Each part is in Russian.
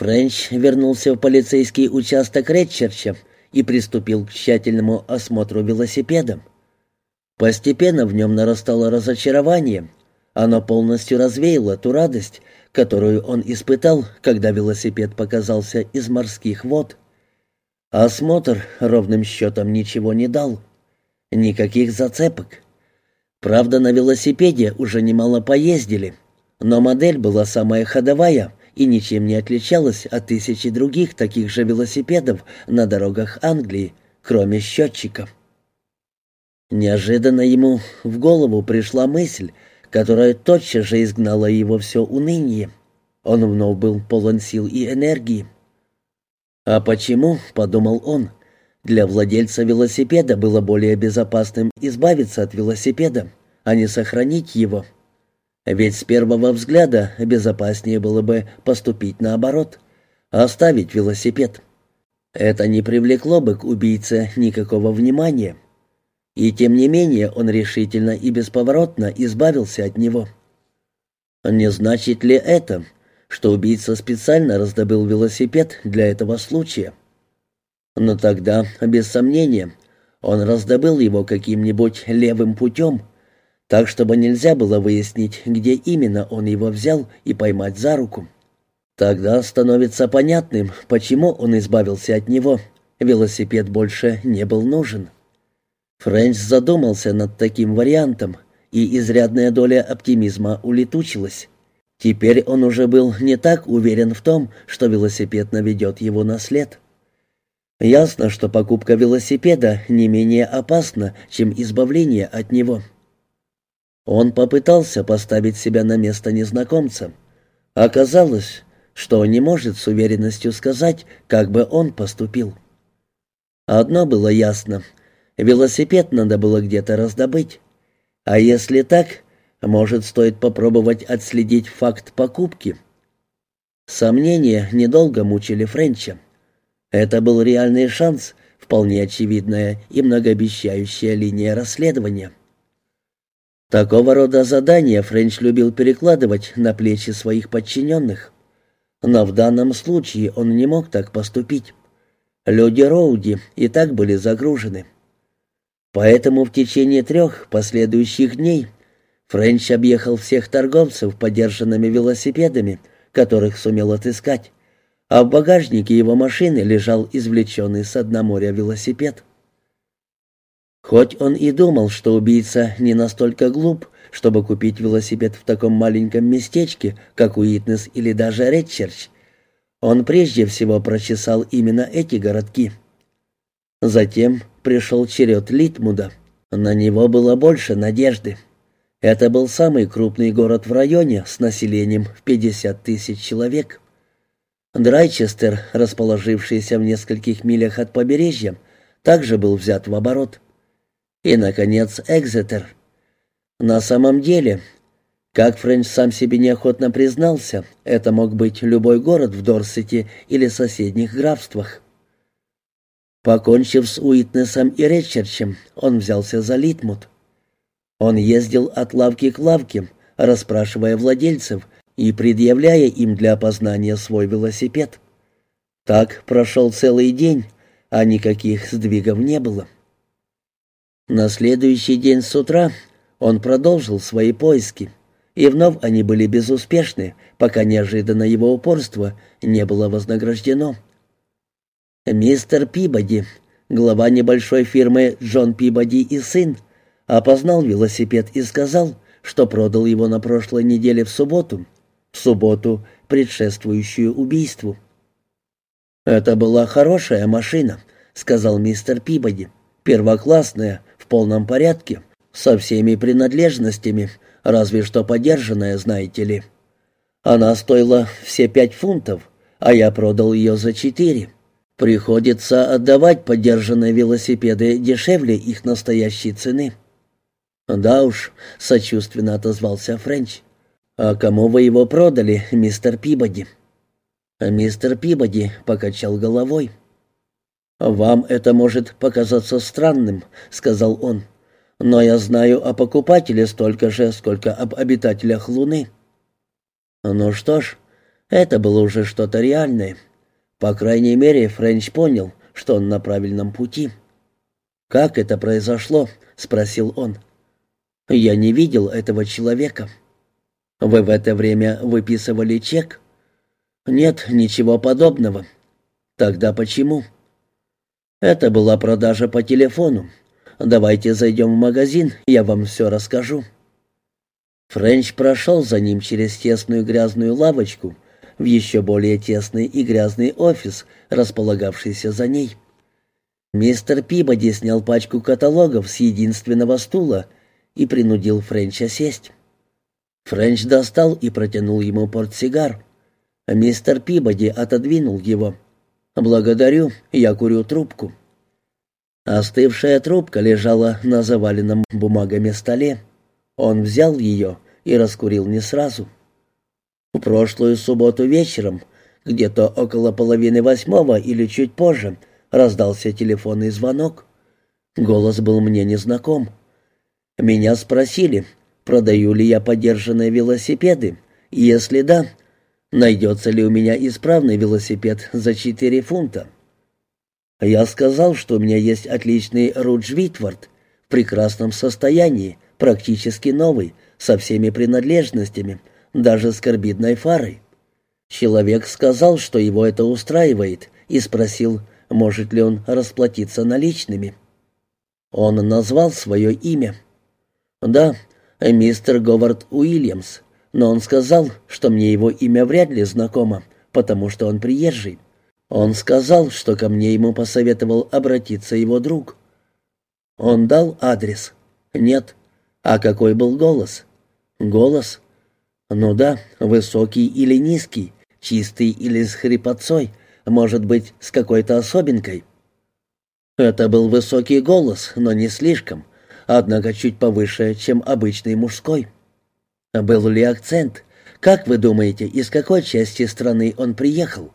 Френч вернулся в полицейский участок Редчерча и приступил к тщательному осмотру велосипеда. Постепенно в нем нарастало разочарование. Оно полностью развеяло ту радость, которую он испытал, когда велосипед показался из морских вод. Осмотр ровным счетом ничего не дал. Никаких зацепок. Правда, на велосипеде уже немало поездили, но модель была самая ходовая и ничем не отличалась от тысячи других таких же велосипедов на дорогах Англии, кроме счетчика. Неожиданно ему в голову пришла мысль, которая тотчас же изгнала его все уныние. Он вновь был полон сил и энергии. «А почему?» — подумал он. «Для владельца велосипеда было более безопасным избавиться от велосипеда, а не сохранить его. Ведь с первого взгляда безопаснее было бы поступить наоборот, оставить велосипед. Это не привлекло бы к убийце никакого внимания. И тем не менее он решительно и бесповоротно избавился от него. Не значит ли это, что убийца специально раздобыл велосипед для этого случая? Но тогда, без сомнения, он раздобыл его каким-нибудь левым путем, так чтобы нельзя было выяснить, где именно он его взял и поймать за руку. Тогда становится понятным, почему он избавился от него. Велосипед больше не был нужен. Френч задумался над таким вариантом, и изрядная доля оптимизма улетучилась. Теперь он уже был не так уверен в том, что велосипед наведет его на след. Ясно, что покупка велосипеда не менее опасна, чем избавление от него. Он попытался поставить себя на место незнакомца. Оказалось, что не может с уверенностью сказать, как бы он поступил. Одно было ясно — велосипед надо было где-то раздобыть. А если так, может, стоит попробовать отследить факт покупки. Сомнения недолго мучили Френча. Это был реальный шанс, вполне очевидная и многообещающая линия расследования. Такого рода задания Френч любил перекладывать на плечи своих подчиненных. Но в данном случае он не мог так поступить. Люди Роуди и так были загружены. Поэтому в течение трех последующих дней Френч объехал всех торговцев подержанными велосипедами, которых сумел отыскать, а в багажнике его машины лежал извлеченный с дна моря велосипед. Хоть он и думал, что убийца не настолько глуп, чтобы купить велосипед в таком маленьком местечке, как Уитнес или даже Редчерч, он прежде всего прочесал именно эти городки. Затем пришел черед Литмуда. На него было больше надежды. Это был самый крупный город в районе с населением в 50 тысяч человек. Драйчестер, расположившийся в нескольких милях от побережья, также был взят в оборот. И, наконец, Экзетер. На самом деле, как Френч сам себе неохотно признался, это мог быть любой город в Дорсете или соседних графствах. Покончив с Уитнесом и Ретчерчем, он взялся за Литмут. Он ездил от лавки к лавке, расспрашивая владельцев и предъявляя им для опознания свой велосипед. Так прошел целый день, а никаких сдвигов не было. На следующий день с утра он продолжил свои поиски, и вновь они были безуспешны, пока неожиданно его упорство не было вознаграждено. Мистер Пибоди, глава небольшой фирмы Джон Пибоди и сын, опознал велосипед и сказал, что продал его на прошлой неделе в субботу, в субботу, предшествующую убийству. «Это была хорошая машина», — сказал мистер Пибоди, — «первоклассная, полном порядке, со всеми принадлежностями, разве что подержанная, знаете ли. Она стоила все пять фунтов, а я продал ее за четыре. Приходится отдавать подержанные велосипеды дешевле их настоящей цены». «Да уж», — сочувственно отозвался Френч. «А кому вы его продали, мистер Пибоди?» Мистер Пибоди покачал головой. «Вам это может показаться странным», — сказал он. «Но я знаю о покупателе столько же, сколько об обитателях Луны». «Ну что ж, Это было уже что-то реальное. По крайней мере, Френч понял, что он на правильном пути. «Как это произошло?» — спросил он. «Я не видел этого человека». «Вы в это время выписывали чек?» «Нет, ничего подобного». «Тогда почему?» «Это была продажа по телефону. Давайте зайдем в магазин, я вам все расскажу». Френч прошел за ним через тесную грязную лавочку в еще более тесный и грязный офис, располагавшийся за ней. Мистер Пибоди снял пачку каталогов с единственного стула и принудил Френча сесть. Френч достал и протянул ему портсигар. Мистер Пибоди отодвинул его. «Благодарю, я курю трубку». Остывшая трубка лежала на заваленном бумагами столе. Он взял ее и раскурил не сразу. В прошлую субботу вечером, где-то около половины восьмого или чуть позже, раздался телефонный звонок. Голос был мне незнаком. Меня спросили, продаю ли я подержанные велосипеды, если да, найдется ли у меня исправный велосипед за четыре фунта. Я сказал, что у меня есть отличный Рудж Витвард в прекрасном состоянии, практически новый, со всеми принадлежностями, даже с карбидной фарой. Человек сказал, что его это устраивает, и спросил, может ли он расплатиться наличными. Он назвал свое имя. «Да, мистер Говард Уильямс, но он сказал, что мне его имя вряд ли знакомо, потому что он приезжий. Он сказал, что ко мне ему посоветовал обратиться его друг. Он дал адрес? Нет. А какой был голос? Голос? Ну да, высокий или низкий, чистый или с хрипотцой, может быть, с какой-то особенкой. Это был высокий голос, но не слишком, однако чуть повыше, чем обычный мужской. Был ли акцент? Как вы думаете, из какой части страны он приехал?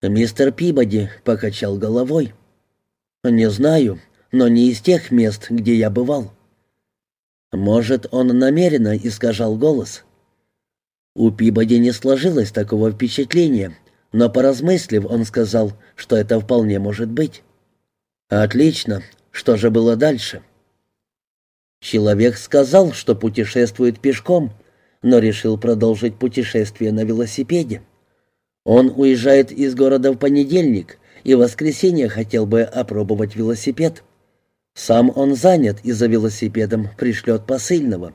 Мистер Пибоди покачал головой. Не знаю, но не из тех мест, где я бывал. Может, он намеренно искажал голос. У Пибоди не сложилось такого впечатления, но, поразмыслив, он сказал, что это вполне может быть. «Отлично. Что же было дальше?» Человек сказал, что путешествует пешком, но решил продолжить путешествие на велосипеде. Он уезжает из города в понедельник и в воскресенье хотел бы опробовать велосипед. Сам он занят и за велосипедом пришлет посыльного.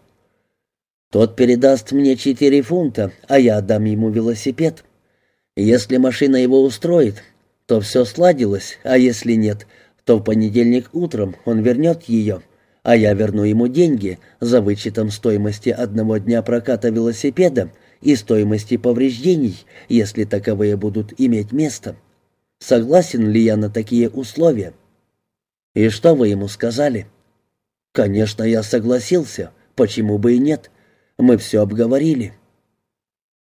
Тот передаст мне четыре фунта, а я отдам ему велосипед. Если машина его устроит, то все сладилось, а если нет, то в понедельник утром он вернет ее, а я верну ему деньги за вычетом стоимости одного дня проката велосипеда и стоимости повреждений, если таковые будут иметь место. Согласен ли я на такие условия?» «И что вы ему сказали?» «Конечно, я согласился. Почему бы и нет? Мы все обговорили».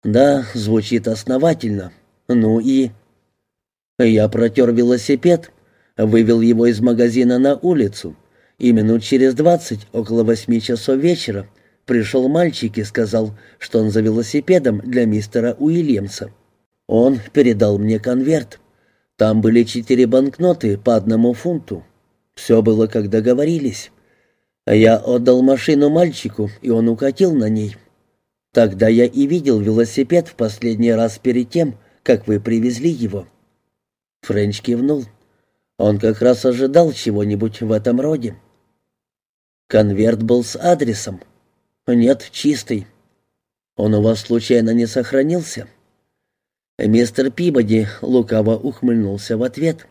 «Да, звучит основательно. Ну и...» Я протер велосипед, вывел его из магазина на улицу, и минут через двадцать, около восьми часов вечера, пришел мальчик и сказал, что он за велосипедом для мистера Уильямса. Он передал мне конверт. Там были четыре банкноты по одному фунту. Все было, как договорились. Я отдал машину мальчику, и он укатил на ней. Тогда я и видел велосипед в последний раз перед тем, как вы привезли его». Френч кивнул. Он как раз ожидал чего-нибудь в этом роде. Конверт был с адресом. «Нет, чистый. Он у вас случайно не сохранился?» Мистер Пибоди лукаво ухмыльнулся в ответ.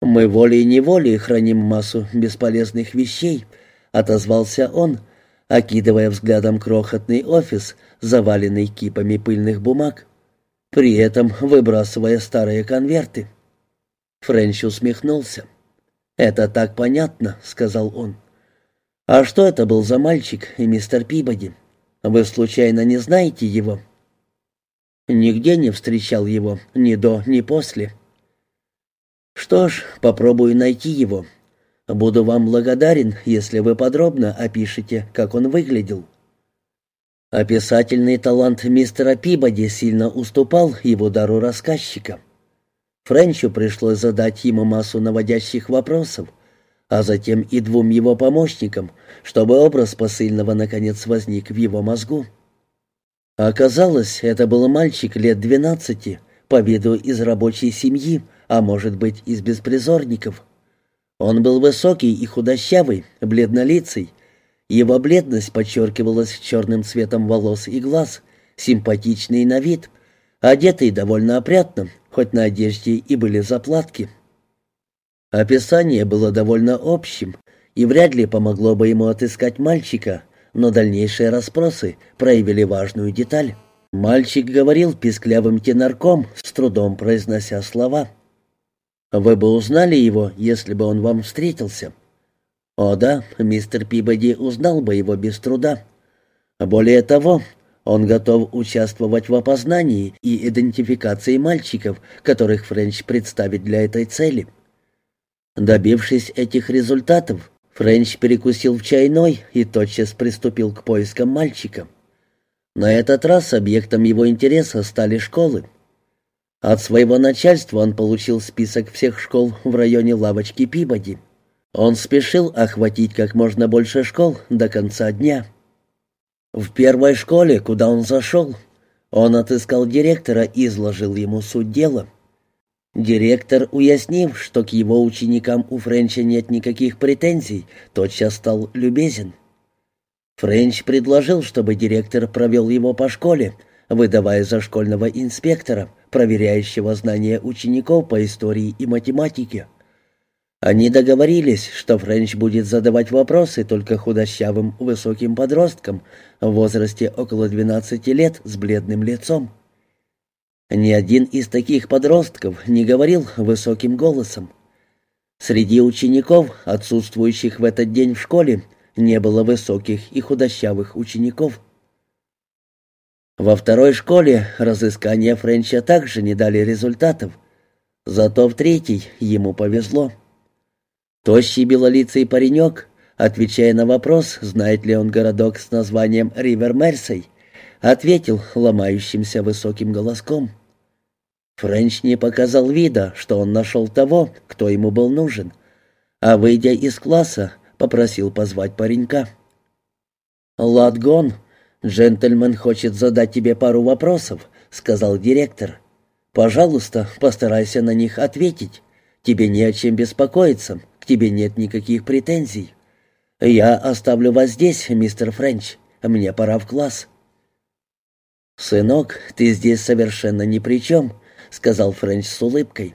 «Мы волей-неволей храним массу бесполезных вещей», — отозвался он, окидывая взглядом крохотный офис, заваленный кипами пыльных бумаг, при этом выбрасывая старые конверты. Френч усмехнулся. «Это так понятно», — сказал он. «А что это был за мальчик, мистер Пибоди? Вы случайно не знаете его?» «Нигде не встречал его, ни до, ни после». «Что ж, попробую найти его. Буду вам благодарен, если вы подробно опишете, как он выглядел». Описательный талант мистера Пибоди сильно уступал его дару рассказчика. Френчу пришлось задать ему массу наводящих вопросов, а затем и двум его помощникам, чтобы образ посыльного наконец возник в его мозгу. Оказалось, это был мальчик лет двенадцати, по виду из рабочей семьи, а может быть, из беспризорников. Он был высокий и худощавый, бледнолицый, его бледность подчеркивалась черным цветом волос и глаз, симпатичный на вид, одетый довольно опрятно, хоть на одежде и были заплатки. Описание было довольно общим, и вряд ли помогло бы ему отыскать мальчика, но дальнейшие расспросы проявили важную деталь. Мальчик говорил писклявым тенорком, с трудом произнося слова. «Вы бы узнали его, если бы он вам встретился?» О да, мистер Пибоди узнал бы его без труда. Более того, он готов участвовать в опознании и идентификации мальчиков, которых Френч представит для этой цели. Добившись этих результатов, Френч перекусил в чайной и тотчас приступил к поискам мальчика. На этот раз объектом его интереса стали школы. От своего начальства он получил список всех школ в районе лавочки Пибоди. Он спешил охватить как можно больше школ до конца дня. В первой школе, куда он зашел, он отыскал директора и изложил ему суть дела. Директор, уяснив, что к его ученикам у Френча нет никаких претензий, тотчас стал любезен. Френч предложил, чтобы директор провел его по школе, выдавая за школьного инспектора, проверяющего знания учеников по истории и математике. Они договорились, что Френч будет задавать вопросы только худощавым высоким подросткам в возрасте около 12 лет с бледным лицом. Ни один из таких подростков не говорил высоким голосом. Среди учеников, отсутствующих в этот день в школе, не было высоких и худощавых учеников. Во второй школе разыскания Френча также не дали результатов, зато в третьей ему повезло. Тощий белолицый паренек, отвечая на вопрос, знает ли он городок с названием Ривер Мерсей, ответил ломающимся высоким голоском. Френч не показал вида, что он нашел того, кто ему был нужен, а, выйдя из класса, попросил позвать паренька. «Ладгон, джентльмен хочет задать тебе пару вопросов», — сказал директор. «Пожалуйста, постарайся на них ответить. Тебе не о чем беспокоиться к тебе нет никаких претензий. Я оставлю вас здесь, мистер Френч. Мне пора в класс». «Сынок, ты здесь совершенно ни при чем», — сказал Френч с улыбкой.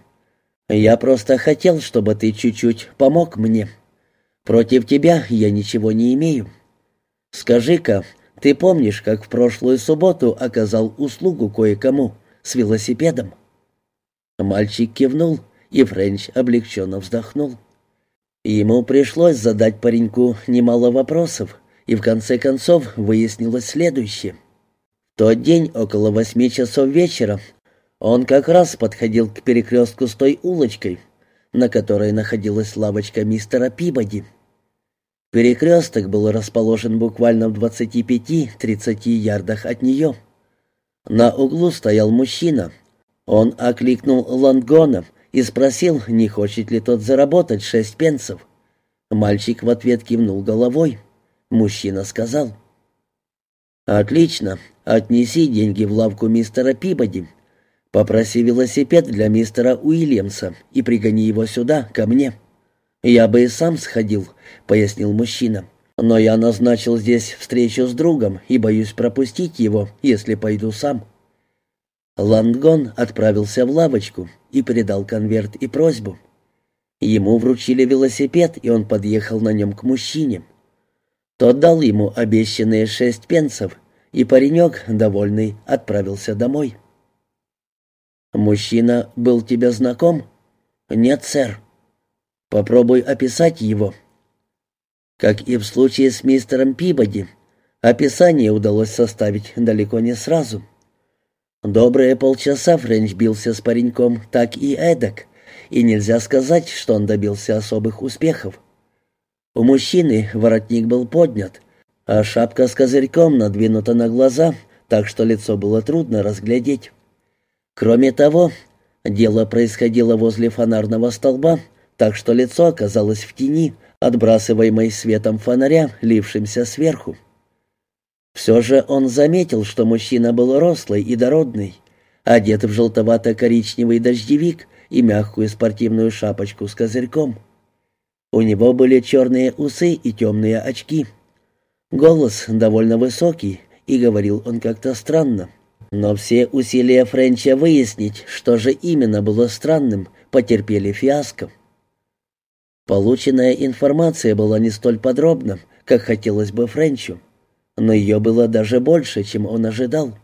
«Я просто хотел, чтобы ты чуть-чуть помог мне. Против тебя я ничего не имею. Скажи-ка, ты помнишь, как в прошлую субботу оказал услугу кое-кому с велосипедом?» Мальчик кивнул, и Френч облегченно вздохнул. Ему пришлось задать пареньку немало вопросов, и в конце концов выяснилось следующее. В тот день около восьми часов вечера он как раз подходил к перекрестку с той улочкой, на которой находилась лавочка мистера Пибоди. Перекресток был расположен буквально в 25-30 ярдах от нее. На углу стоял мужчина. Он окликнул Лангона и спросил, не хочет ли тот заработать шесть пенсов. Мальчик в ответ кивнул головой. Мужчина сказал. «Отлично. Отнеси деньги в лавку мистера Пибоди. Попроси велосипед для мистера Уильямса и пригони его сюда, ко мне». «Я бы и сам сходил», — пояснил мужчина. «Но я назначил здесь встречу с другом и боюсь пропустить его, если пойду сам». Лангон отправился в лавочку и передал конверт и просьбу. Ему вручили велосипед, и он подъехал на нем к мужчине. Тот дал ему обещанные шесть пенсов, и паренек, довольный, отправился домой. «Мужчина был тебе знаком?» «Нет, сэр». «Попробуй описать его». Как и в случае с мистером Пибоди, описание удалось составить далеко не сразу. Добрые полчаса Френч бился с пареньком так и эдак, и нельзя сказать, что он добился особых успехов. У мужчины воротник был поднят, а шапка с козырьком надвинута на глаза, так что лицо было трудно разглядеть. Кроме того, дело происходило возле фонарного столба, так что лицо оказалось в тени, отбрасываемой светом фонаря, лившимся сверху. Все же он заметил, что мужчина был рослый и дородный, одет в желтовато-коричневый дождевик и мягкую спортивную шапочку с козырьком. У него были черные усы и темные очки. Голос довольно высокий, и говорил он как-то странно. Но все усилия Френча выяснить, что же именно было странным, потерпели фиаско. Полученная информация была не столь подробна, как хотелось бы Френчу, но ее было даже больше, чем он ожидал.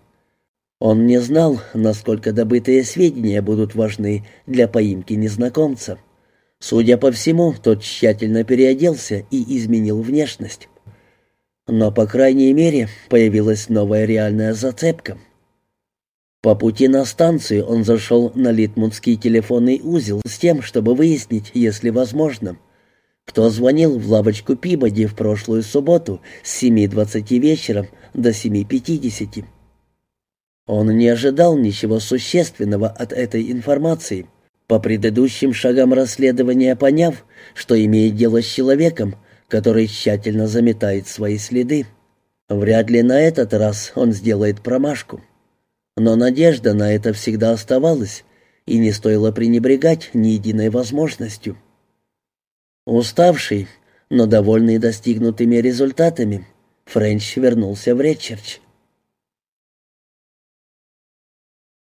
Он не знал, насколько добытые сведения будут важны для поимки незнакомца. Судя по всему, тот тщательно переоделся и изменил внешность. Но, по крайней мере, появилась новая реальная зацепка. По пути на станцию он зашел на Литмутский телефонный узел с тем, чтобы выяснить, если возможно, кто звонил в лавочку Пибоди в прошлую субботу с 7.20 вечера до 7.50. Он не ожидал ничего существенного от этой информации, по предыдущим шагам расследования поняв, что имеет дело с человеком, который тщательно заметает свои следы. Вряд ли на этот раз он сделает промашку. Но надежда на это всегда оставалась, и не стоило пренебрегать ни единой возможностью. Уставший, но довольный достигнутыми результатами, Френч вернулся в Ретчерч.